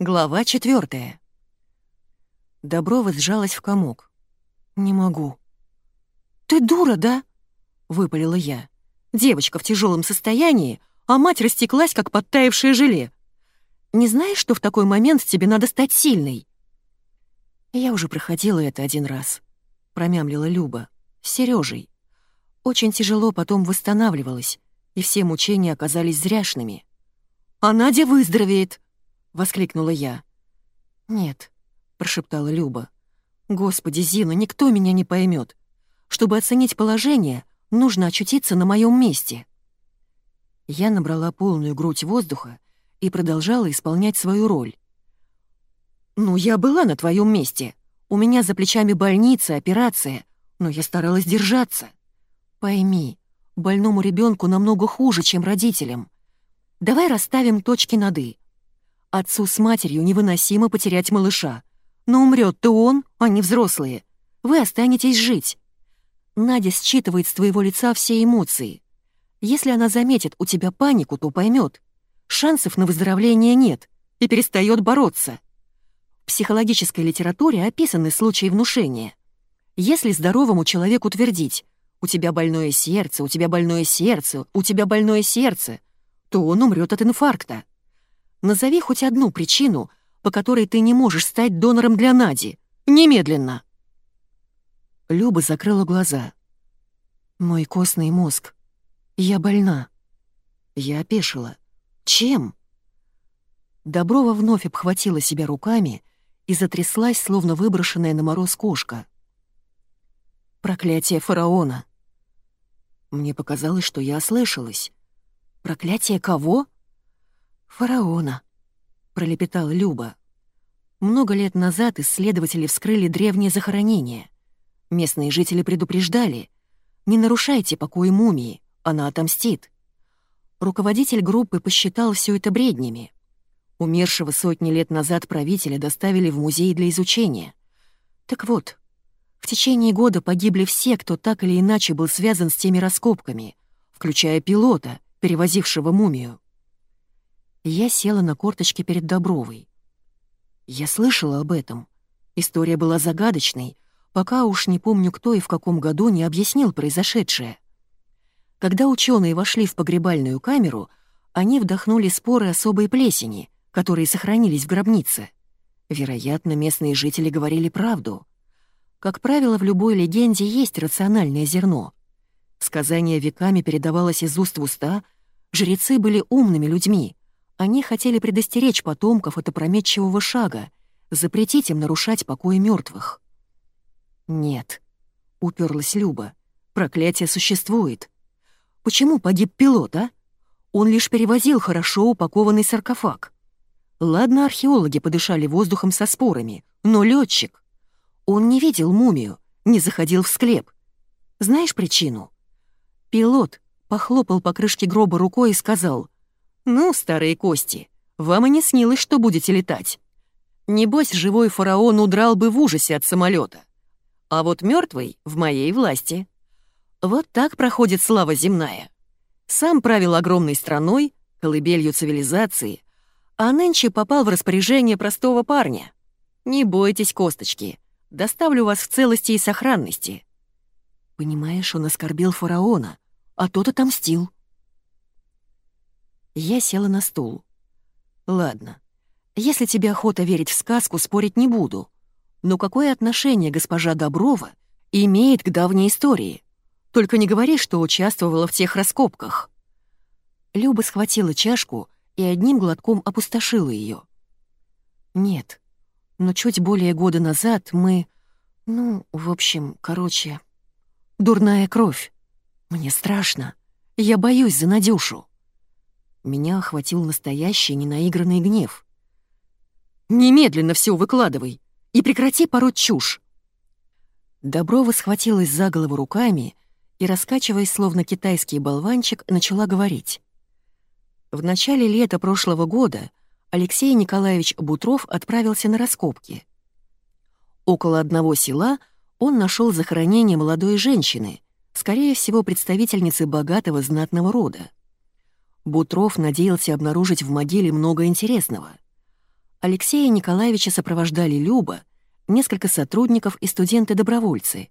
Глава четвертая. Доброва сжалась в комок. «Не могу». «Ты дура, да?» — выпалила я. «Девочка в тяжелом состоянии, а мать растеклась, как подтаявшее желе. Не знаешь, что в такой момент тебе надо стать сильной?» «Я уже проходила это один раз», — промямлила Люба. «С Серёжей. Очень тяжело потом восстанавливалась, и все мучения оказались зряшными». «А Надя выздоровеет!» — воскликнула я. «Нет», — прошептала Люба. «Господи, Зина, никто меня не поймет. Чтобы оценить положение, нужно очутиться на моем месте». Я набрала полную грудь воздуха и продолжала исполнять свою роль. «Ну, я была на твоем месте. У меня за плечами больница, операция, но я старалась держаться. Пойми, больному ребенку намного хуже, чем родителям. Давай расставим точки над «и». Отцу с матерью невыносимо потерять малыша. Но умрет-то он, а не взрослые. Вы останетесь жить. Надя считывает с твоего лица все эмоции. Если она заметит у тебя панику, то поймет. Шансов на выздоровление нет и перестает бороться. В психологической литературе описаны случаи внушения. Если здоровому человеку твердить «у тебя больное сердце, у тебя больное сердце, у тебя больное сердце», то он умрет от инфаркта. Назови хоть одну причину, по которой ты не можешь стать донором для Нади. Немедленно!» Люба закрыла глаза. «Мой костный мозг. Я больна». Я опешила. «Чем?» Доброва вновь обхватила себя руками и затряслась, словно выброшенная на мороз кошка. «Проклятие фараона!» Мне показалось, что я ослышалась. «Проклятие кого?» «Фараона», — пролепетала Люба. Много лет назад исследователи вскрыли древнее захоронение. Местные жители предупреждали. «Не нарушайте покой мумии, она отомстит». Руководитель группы посчитал все это бреднями. Умершего сотни лет назад правителя доставили в музей для изучения. Так вот, в течение года погибли все, кто так или иначе был связан с теми раскопками, включая пилота, перевозившего мумию. Я села на корточки перед Добровой. Я слышала об этом. История была загадочной, пока уж не помню, кто и в каком году не объяснил произошедшее. Когда ученые вошли в погребальную камеру, они вдохнули споры особой плесени, которые сохранились в гробнице. Вероятно, местные жители говорили правду. Как правило, в любой легенде есть рациональное зерно. Сказание веками передавалось из уст в уста, жрецы были умными людьми — они хотели предостеречь потомков от опрометчивого шага, запретить им нарушать покой мертвых. «Нет», — уперлась Люба, — «проклятие существует. Почему погиб пилот, а? Он лишь перевозил хорошо упакованный саркофаг. Ладно, археологи подышали воздухом со спорами, но летчик. Он не видел мумию, не заходил в склеп. Знаешь причину? Пилот похлопал по крышке гроба рукой и сказал — «Ну, старые кости, вам и не снилось, что будете летать. Небось, живой фараон удрал бы в ужасе от самолета. А вот мертвый в моей власти. Вот так проходит слава земная. Сам правил огромной страной, колыбелью цивилизации, а нынче попал в распоряжение простого парня. Не бойтесь, косточки, доставлю вас в целости и сохранности. Понимаешь, он оскорбил фараона, а тот отомстил. Я села на стул. «Ладно, если тебе охота верить в сказку, спорить не буду. Но какое отношение госпожа Доброва имеет к давней истории? Только не говори, что участвовала в тех раскопках». Люба схватила чашку и одним глотком опустошила ее. «Нет, но чуть более года назад мы... Ну, в общем, короче... Дурная кровь. Мне страшно. Я боюсь за Надюшу». Меня охватил настоящий ненаигранный гнев. «Немедленно все выкладывай и прекрати пороть чушь!» Доброва схватилась за голову руками и, раскачиваясь, словно китайский болванчик, начала говорить. В начале лета прошлого года Алексей Николаевич Бутров отправился на раскопки. Около одного села он нашел захоронение молодой женщины, скорее всего, представительницы богатого знатного рода. Бутров надеялся обнаружить в могиле много интересного. Алексея Николаевича сопровождали Люба, несколько сотрудников и студенты-добровольцы.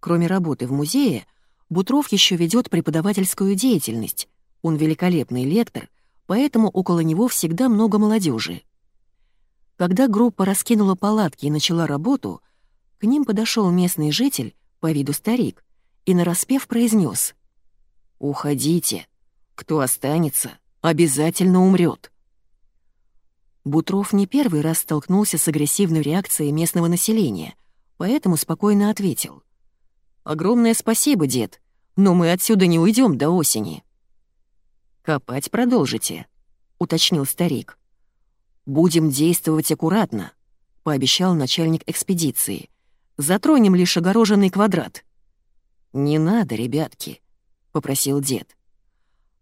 Кроме работы в музее, Бутров еще ведет преподавательскую деятельность. Он великолепный лектор, поэтому около него всегда много молодежи. Когда группа раскинула палатки и начала работу, к ним подошел местный житель, по виду старик, и нараспев произнес: «Уходите. Кто останется, обязательно умрет. Бутров не первый раз столкнулся с агрессивной реакцией местного населения, поэтому спокойно ответил. «Огромное спасибо, дед, но мы отсюда не уйдем до осени». «Копать продолжите», — уточнил старик. «Будем действовать аккуратно», — пообещал начальник экспедиции. «Затронем лишь огороженный квадрат». «Не надо, ребятки», — попросил дед.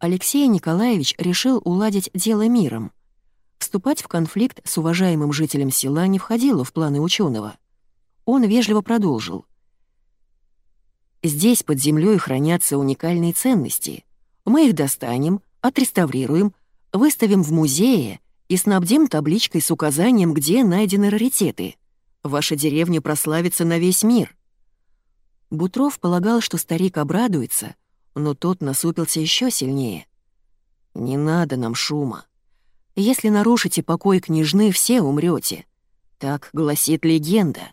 Алексей Николаевич решил уладить дело миром. Вступать в конфликт с уважаемым жителем села не входило в планы ученого. Он вежливо продолжил. «Здесь под землей хранятся уникальные ценности. Мы их достанем, отреставрируем, выставим в музее и снабдим табличкой с указанием, где найдены раритеты. Ваша деревня прославится на весь мир». Бутров полагал, что старик обрадуется, но тот насупился еще сильнее. «Не надо нам шума. Если нарушите покой княжны, все умрете. Так гласит легенда».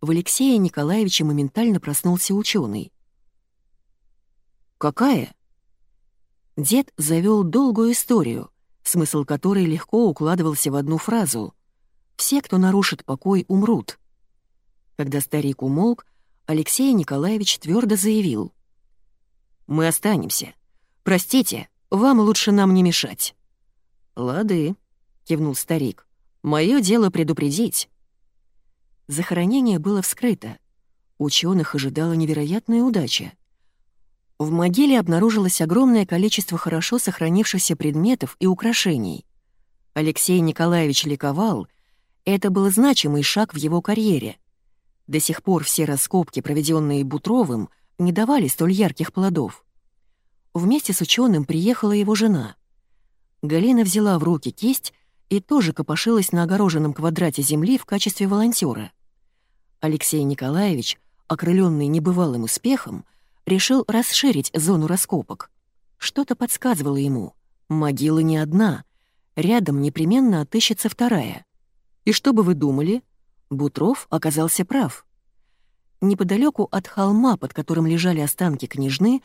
В Алексее Николаевиче моментально проснулся ученый. «Какая?» Дед завел долгую историю, смысл которой легко укладывался в одну фразу. «Все, кто нарушит покой, умрут». Когда старик умолк, Алексей Николаевич твердо заявил. Мы останемся. Простите, вам лучше нам не мешать». «Лады», — кивнул старик. «Моё дело предупредить». Захоронение было вскрыто. Ученых ожидала невероятная удача. В могиле обнаружилось огромное количество хорошо сохранившихся предметов и украшений. Алексей Николаевич ликовал, это был значимый шаг в его карьере. До сих пор все раскопки, проведенные Бутровым, не давали столь ярких плодов. Вместе с ученым приехала его жена. Галина взяла в руки кисть и тоже копошилась на огороженном квадрате земли в качестве волонтера. Алексей Николаевич, окрыленный небывалым успехом, решил расширить зону раскопок. Что-то подсказывало ему. Могила не одна, рядом непременно отыщется вторая. И что бы вы думали? Бутров оказался прав. Неподалеку от холма, под которым лежали останки княжны,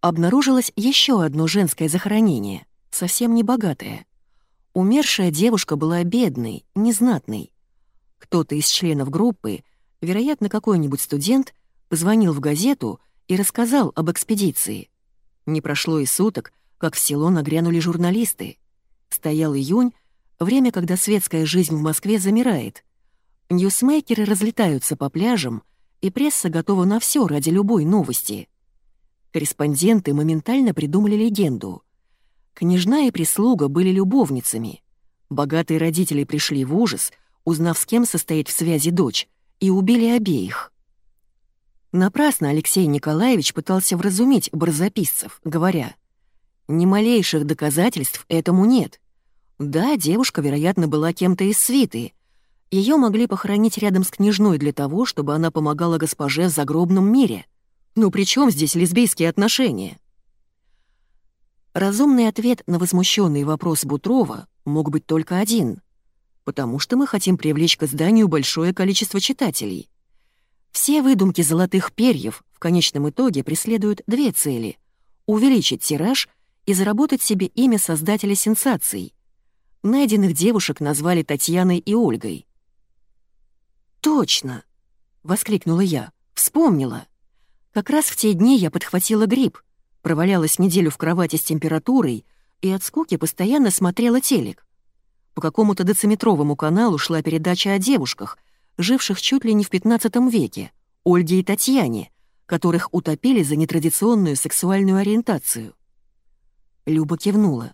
обнаружилось еще одно женское захоронение, совсем не богатое. Умершая девушка была бедной, незнатной. Кто-то из членов группы, вероятно, какой-нибудь студент, позвонил в газету и рассказал об экспедиции. Не прошло и суток, как в село нагрянули журналисты. Стоял июнь, время, когда светская жизнь в Москве замирает. Ньюсмейкеры разлетаются по пляжам — и пресса готова на все ради любой новости. Корреспонденты моментально придумали легенду. Княжна и прислуга были любовницами. Богатые родители пришли в ужас, узнав, с кем состоит в связи дочь, и убили обеих. Напрасно Алексей Николаевич пытался вразумить барзаписцев, говоря, «Ни малейших доказательств этому нет. Да, девушка, вероятно, была кем-то из свиты, ее могли похоронить рядом с княжной для того, чтобы она помогала госпоже в загробном мире. Ну при чем здесь лесбийские отношения? Разумный ответ на возмущенный вопрос Бутрова мог быть только один. Потому что мы хотим привлечь к изданию большое количество читателей. Все выдумки золотых перьев в конечном итоге преследуют две цели — увеличить тираж и заработать себе имя создателя сенсаций. Найденных девушек назвали Татьяной и Ольгой — «Точно!» — воскликнула я. «Вспомнила. Как раз в те дни я подхватила грипп, провалялась неделю в кровати с температурой и от скуки постоянно смотрела телек. По какому-то дециметровому каналу шла передача о девушках, живших чуть ли не в 15 веке, Ольге и Татьяне, которых утопили за нетрадиционную сексуальную ориентацию. Люба кивнула.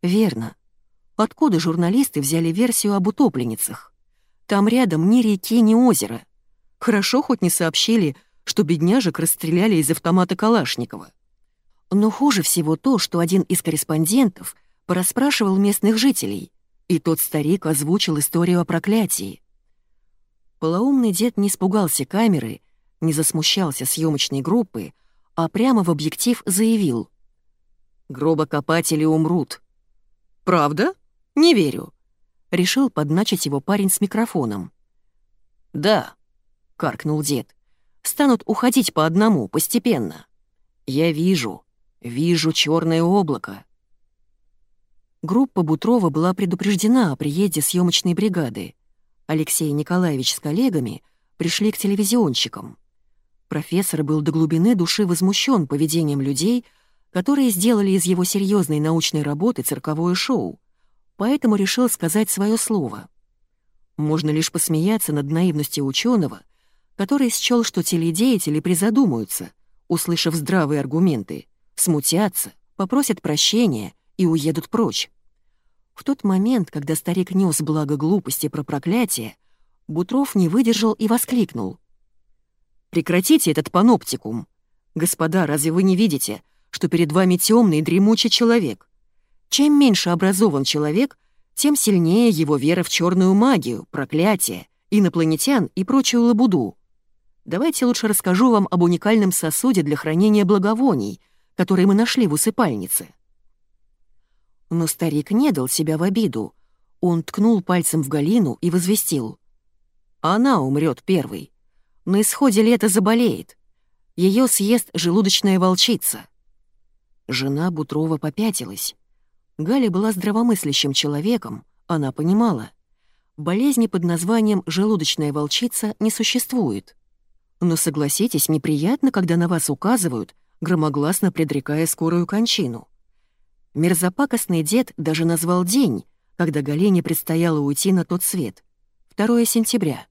«Верно. Откуда журналисты взяли версию об утопленницах? Там рядом ни реки, ни озера. Хорошо хоть не сообщили, что бедняжек расстреляли из автомата Калашникова. Но хуже всего то, что один из корреспондентов порасспрашивал местных жителей. и тот старик озвучил историю о проклятии. Полоумный дед не испугался камеры, не засмущался съемочной группы, а прямо в объектив заявил. «Гробокопатели умрут». «Правда? Не верю», — решил подначить его парень с микрофоном. «Да», — каркнул дед, — «станут уходить по одному, постепенно. Я вижу, вижу черное облако». Группа Бутрова была предупреждена о приезде съемочной бригады. Алексей Николаевич с коллегами пришли к телевизионщикам. Профессор был до глубины души возмущен поведением людей, которые сделали из его серьезной научной работы цирковое шоу, поэтому решил сказать свое слово. Можно лишь посмеяться над наивностью ученого, который счел, что теледеятели призадумаются, услышав здравые аргументы, смутятся, попросят прощения и уедут прочь. В тот момент, когда старик нес благо глупости про проклятие, Бутров не выдержал и воскликнул. «Прекратите этот паноптикум! Господа, разве вы не видите, что перед вами темный дремучий человек? Чем меньше образован человек, тем сильнее его вера в черную магию, проклятие, инопланетян и прочую лабуду. Давайте лучше расскажу вам об уникальном сосуде для хранения благовоний, который мы нашли в усыпальнице. Но старик не дал себя в обиду. Он ткнул пальцем в Галину и возвестил. «Она умрет первой. На исходе лета заболеет. Ее съест желудочная волчица». Жена Бутрова попятилась. Галя была здравомыслящим человеком, она понимала. Болезни под названием «желудочная волчица» не существует. Но согласитесь, неприятно, когда на вас указывают, громогласно предрекая скорую кончину. Мерзопакостный дед даже назвал день, когда Галине предстояло уйти на тот свет — 2 сентября.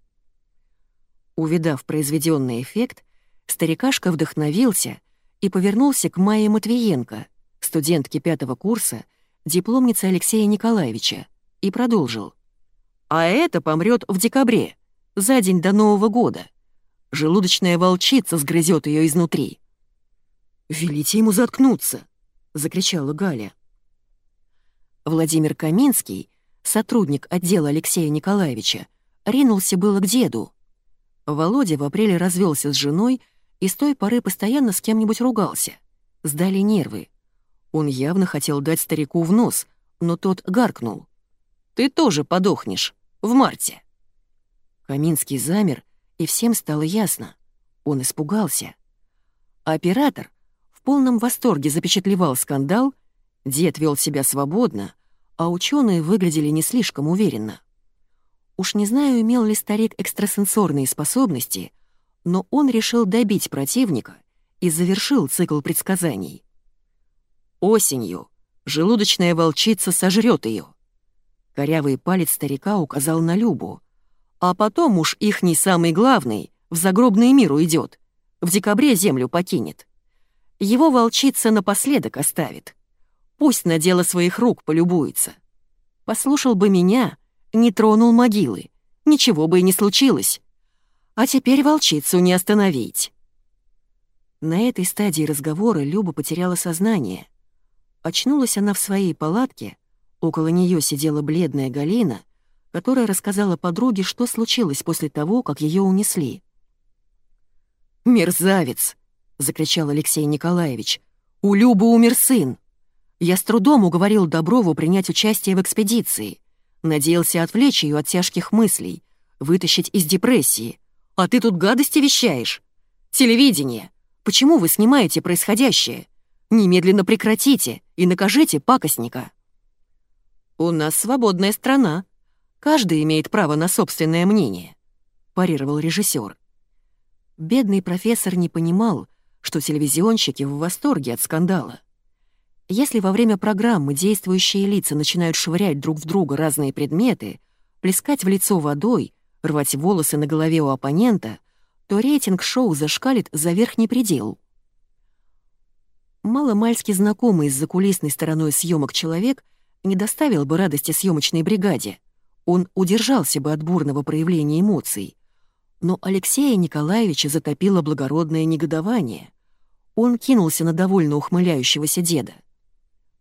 Увидав произведенный эффект, старикашка вдохновился и повернулся к Майе Матвиенко, студентке пятого курса, дипломнице Алексея Николаевича, и продолжил. «А это помрет в декабре, за день до Нового года. Желудочная волчица сгрызет ее изнутри». «Велите ему заткнуться!» закричала Галя. Владимир Каминский, сотрудник отдела Алексея Николаевича, ринулся было к деду. Володя в апреле развелся с женой и с той поры постоянно с кем-нибудь ругался. Сдали нервы. Он явно хотел дать старику в нос, но тот гаркнул. «Ты тоже подохнешь. В марте». Каминский замер, и всем стало ясно. Он испугался. Оператор, полном восторге запечатлевал скандал, дед вел себя свободно, а ученые выглядели не слишком уверенно. Уж не знаю, имел ли старик экстрасенсорные способности, но он решил добить противника и завершил цикл предсказаний. Осенью желудочная волчица сожрет ее. Корявый палец старика указал на Любу. А потом уж их не самый главный в загробный мир уйдет, в декабре землю покинет. Его волчица напоследок оставит. Пусть на дело своих рук полюбуется. Послушал бы меня, не тронул могилы, ничего бы и не случилось. А теперь волчицу не остановить. На этой стадии разговора Люба потеряла сознание. Очнулась она в своей палатке, около нее сидела бледная Галина, которая рассказала подруге, что случилось после того, как ее унесли. «Мерзавец!» — закричал Алексей Николаевич. «У Любы умер сын. Я с трудом уговорил Доброву принять участие в экспедиции. Надеялся отвлечь ее от тяжких мыслей, вытащить из депрессии. А ты тут гадости вещаешь. Телевидение. Почему вы снимаете происходящее? Немедленно прекратите и накажите пакостника». «У нас свободная страна. Каждый имеет право на собственное мнение», — парировал режиссер. Бедный профессор не понимал, что телевизионщики в восторге от скандала. Если во время программы действующие лица начинают швырять друг в друга разные предметы, плескать в лицо водой, рвать волосы на голове у оппонента, то рейтинг шоу зашкалит за верхний предел. Мало-мальски знакомый с закулисной стороной съемок человек не доставил бы радости съемочной бригаде. Он удержался бы от бурного проявления эмоций. Но Алексея Николаевича затопило благородное негодование. Он кинулся на довольно ухмыляющегося деда.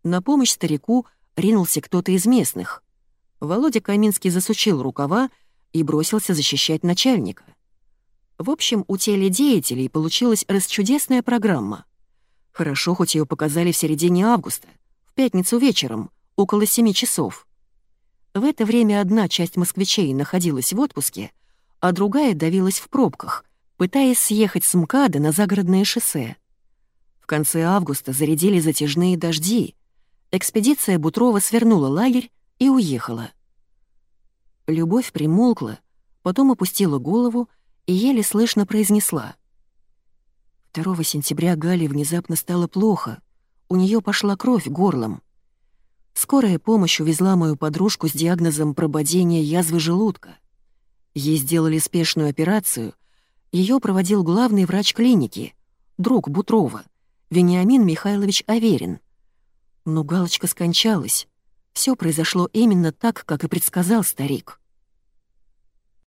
На помощь старику ринулся кто-то из местных. Володя Каминский засучил рукава и бросился защищать начальника. В общем, у теледеятелей получилась расчудесная программа. Хорошо, хоть ее показали в середине августа, в пятницу вечером, около семи часов. В это время одна часть москвичей находилась в отпуске, а другая давилась в пробках, пытаясь съехать с МКАДа на загородное шоссе. В конце августа зарядили затяжные дожди. Экспедиция Бутрова свернула лагерь и уехала. Любовь примолкла, потом опустила голову и еле слышно произнесла. 2 сентября Гале внезапно стало плохо, у нее пошла кровь горлом. Скорая помощь увезла мою подружку с диагнозом прободения язвы желудка. Ей сделали спешную операцию, ее проводил главный врач клиники, друг Бутрова, Вениамин Михайлович Аверин. Но Галочка скончалась. Все произошло именно так, как и предсказал старик.